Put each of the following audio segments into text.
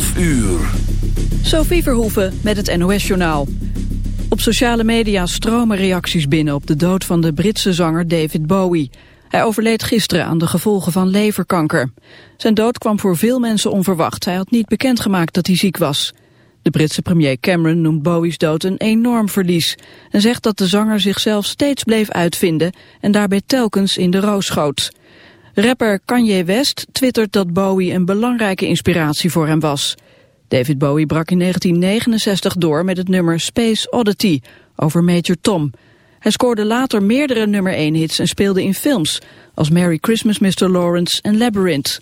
12 uur. Sophie Verhoeven met het NOS-journaal. Op sociale media stromen reacties binnen op de dood van de Britse zanger David Bowie. Hij overleed gisteren aan de gevolgen van leverkanker. Zijn dood kwam voor veel mensen onverwacht. Hij had niet bekendgemaakt dat hij ziek was. De Britse premier Cameron noemt Bowie's dood een enorm verlies... en zegt dat de zanger zichzelf steeds bleef uitvinden... en daarbij telkens in de roos schoot. Rapper Kanye West twittert dat Bowie een belangrijke inspiratie voor hem was. David Bowie brak in 1969 door met het nummer Space Oddity over Major Tom. Hij scoorde later meerdere nummer 1 hits en speelde in films als Merry Christmas Mr. Lawrence en Labyrinth.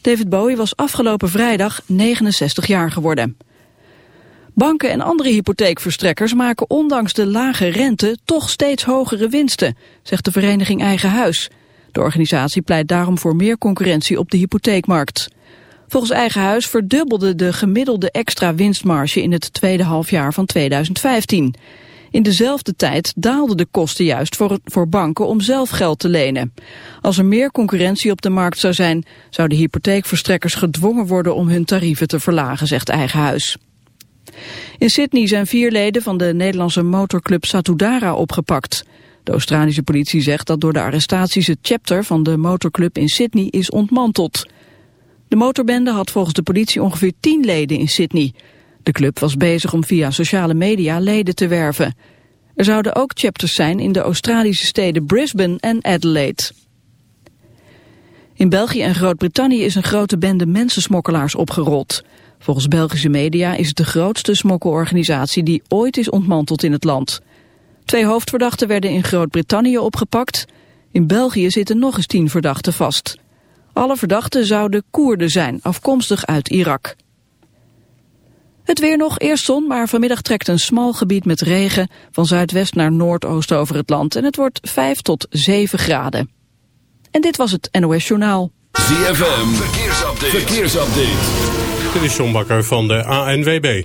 David Bowie was afgelopen vrijdag 69 jaar geworden. Banken en andere hypotheekverstrekkers maken ondanks de lage rente toch steeds hogere winsten, zegt de vereniging Eigen Huis. De organisatie pleit daarom voor meer concurrentie op de hypotheekmarkt. Volgens Eigen Huis verdubbelde de gemiddelde extra winstmarge in het tweede halfjaar van 2015. In dezelfde tijd daalden de kosten juist voor, voor banken om zelf geld te lenen. Als er meer concurrentie op de markt zou zijn, zouden hypotheekverstrekkers gedwongen worden om hun tarieven te verlagen, zegt Eigen Huis. In Sydney zijn vier leden van de Nederlandse motorclub Satudara opgepakt. De Australische politie zegt dat door de arrestaties het chapter van de motorclub in Sydney is ontmanteld. De motorbende had volgens de politie ongeveer tien leden in Sydney. De club was bezig om via sociale media leden te werven. Er zouden ook chapters zijn in de Australische steden Brisbane en Adelaide. In België en Groot-Brittannië is een grote bende mensensmokkelaars opgerold. Volgens Belgische media is het de grootste smokkelorganisatie die ooit is ontmanteld in het land. Twee hoofdverdachten werden in Groot-Brittannië opgepakt. In België zitten nog eens tien verdachten vast. Alle verdachten zouden Koerden zijn, afkomstig uit Irak. Het weer nog, eerst zon, maar vanmiddag trekt een smal gebied met regen van zuidwest naar noordoost over het land. En het wordt 5 tot 7 graden. En dit was het NOS Journaal. ZFM, verkeersupdate. verkeersupdate. Dit is John Bakker van de ANWB.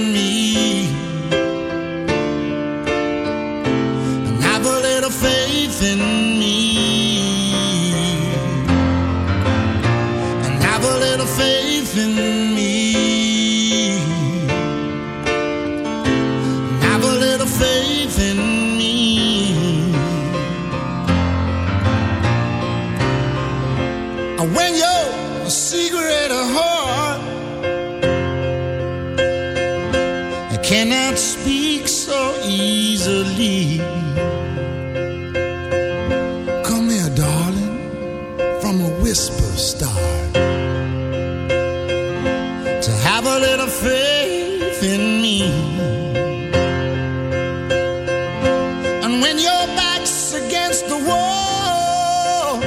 when your back's against the wall,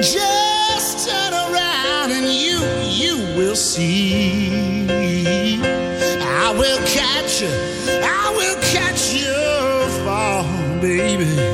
just turn around and you, you will see. I will catch you, I will catch you fall, baby.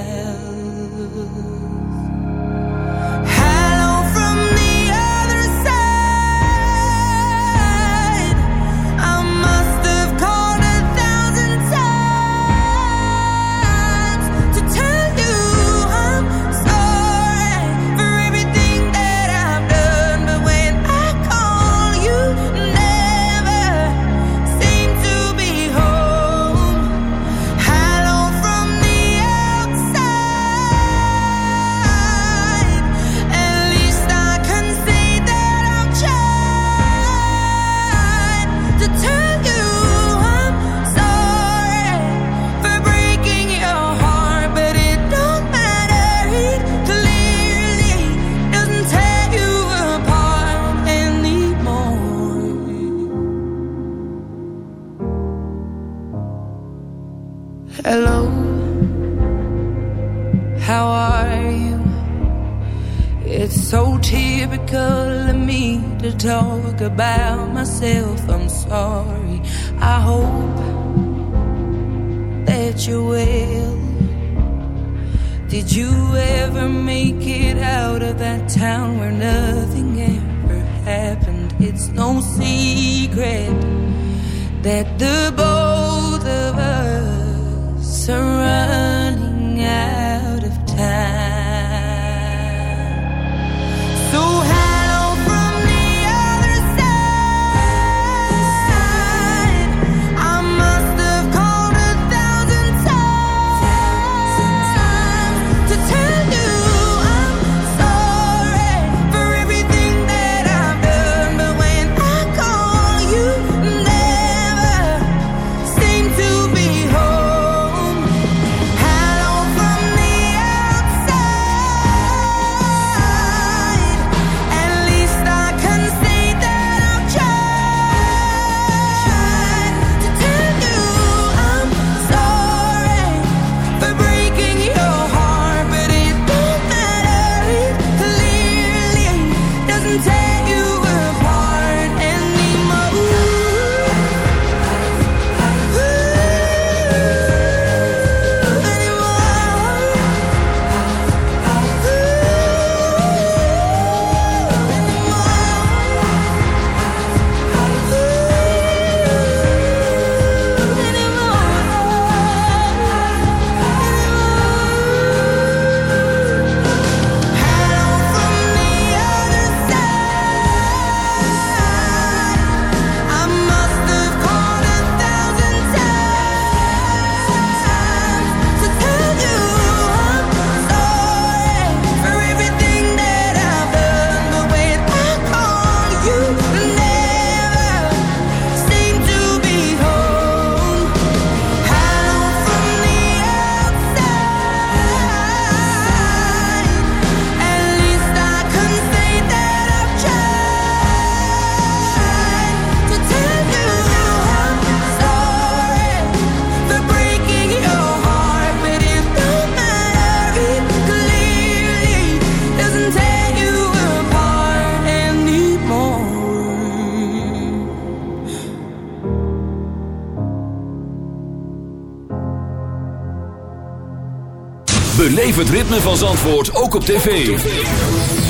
het ritme van Zandvoort ook op tv.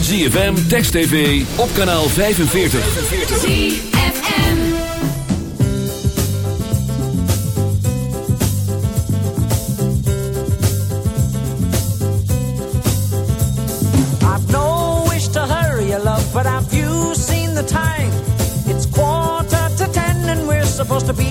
ZFM, Text TV, op kanaal 45. ZFM I've no wish to hurry you love, but have you seen the time? It's quarter to ten and we're supposed to be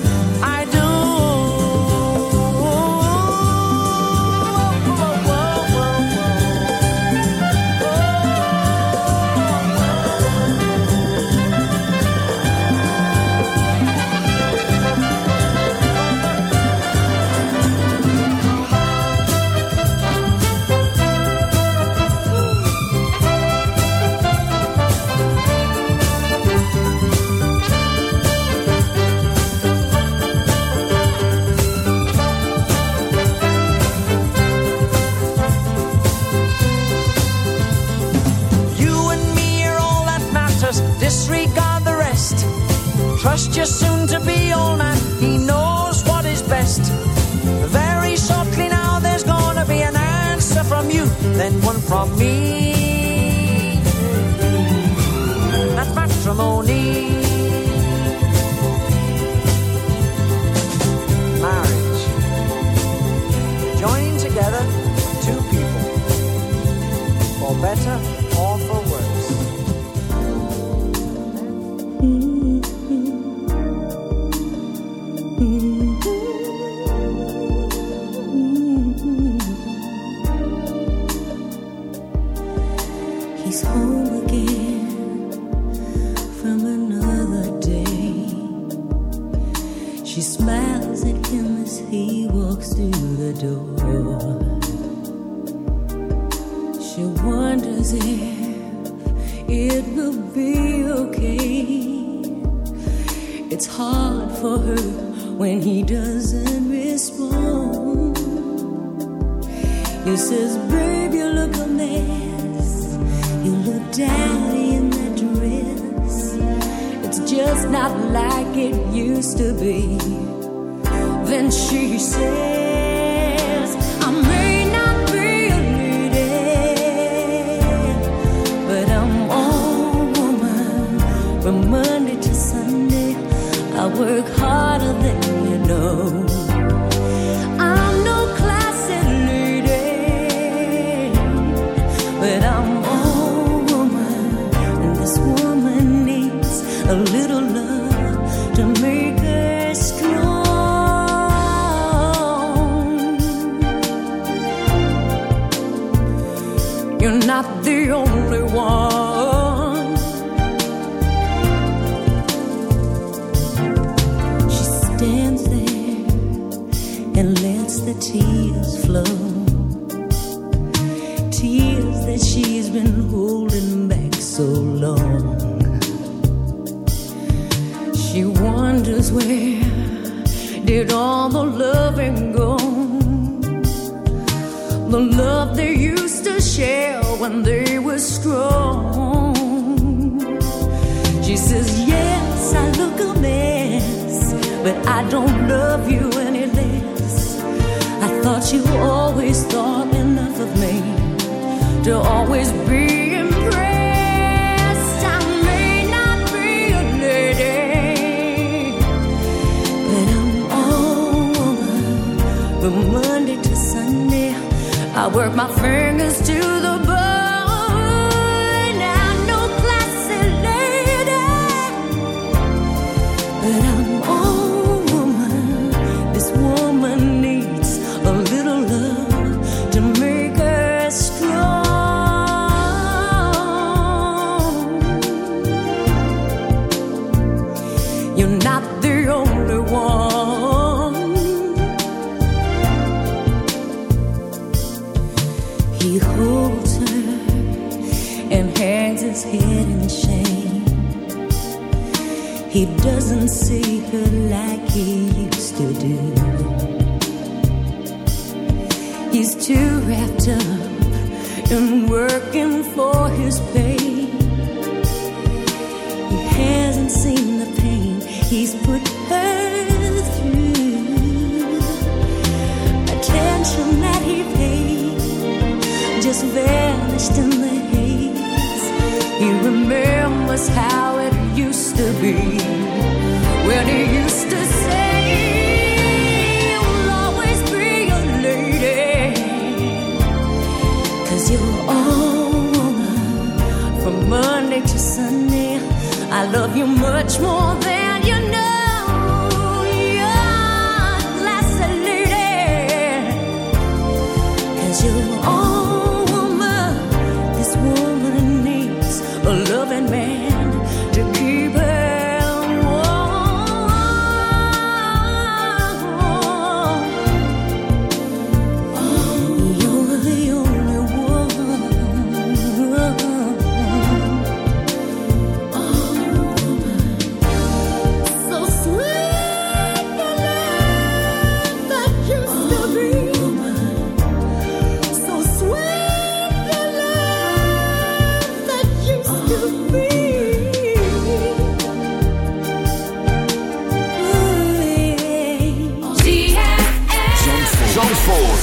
how it used to be when he used to say, You'll always be you're all woman from Monday to Sunday. I love you much more than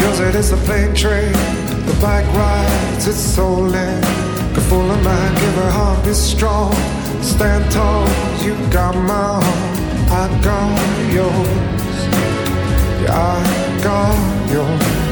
Yours it is the plane train, the bike rides, it's stolen. Good full of mind, give her heart, be strong. Stand tall, you got my heart, I got yours. Yeah, I got yours.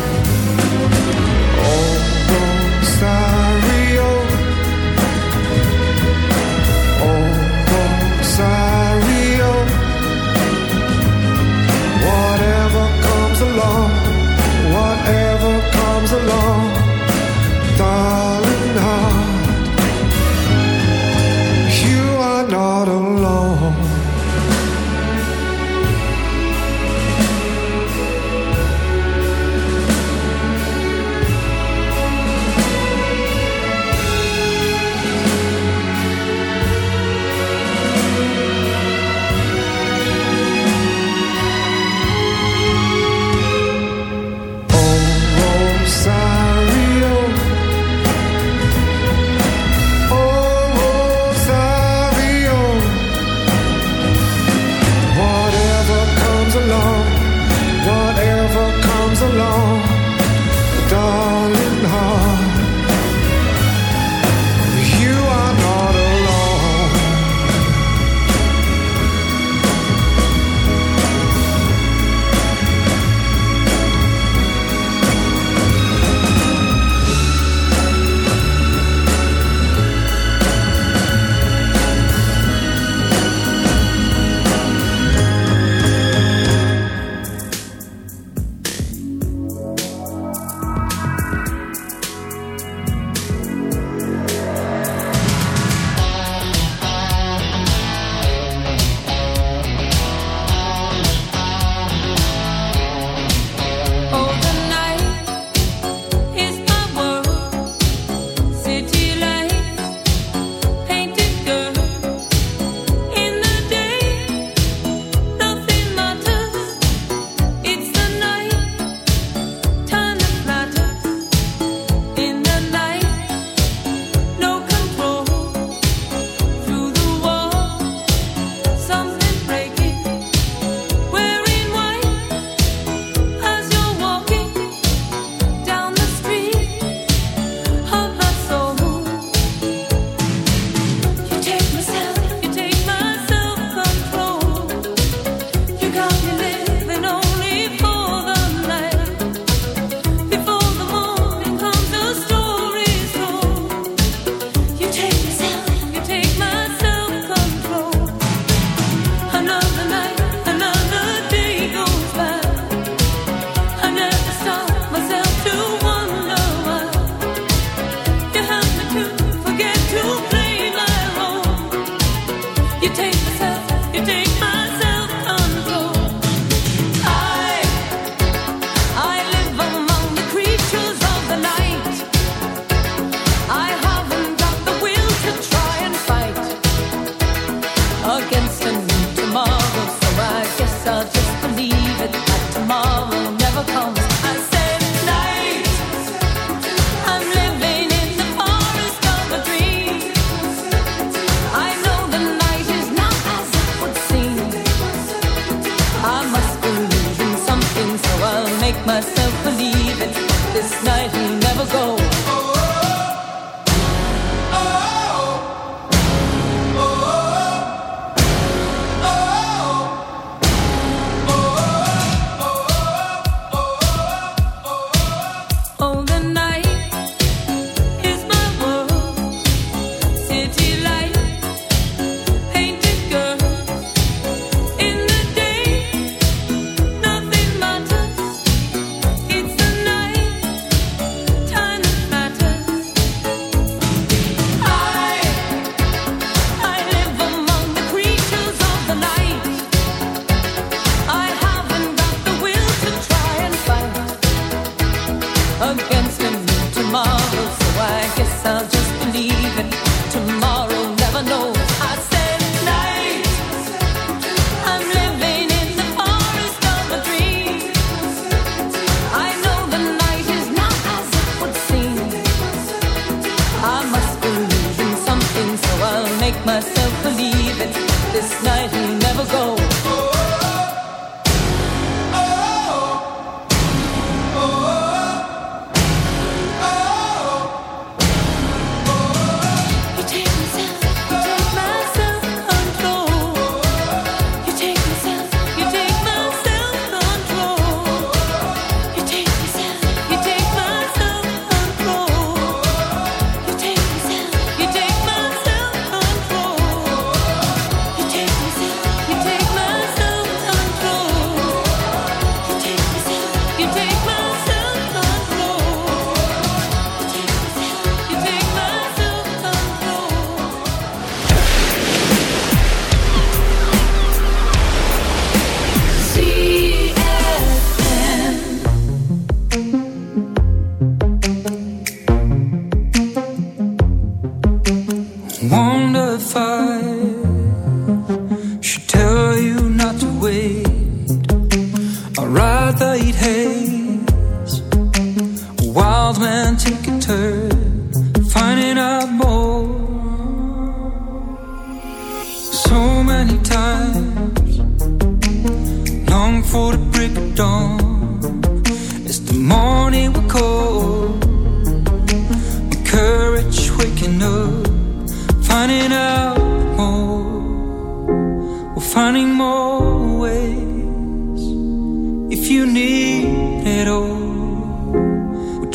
other haze. Wild men take a turn, finding out more. So many times, long for the break of dawn.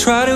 try to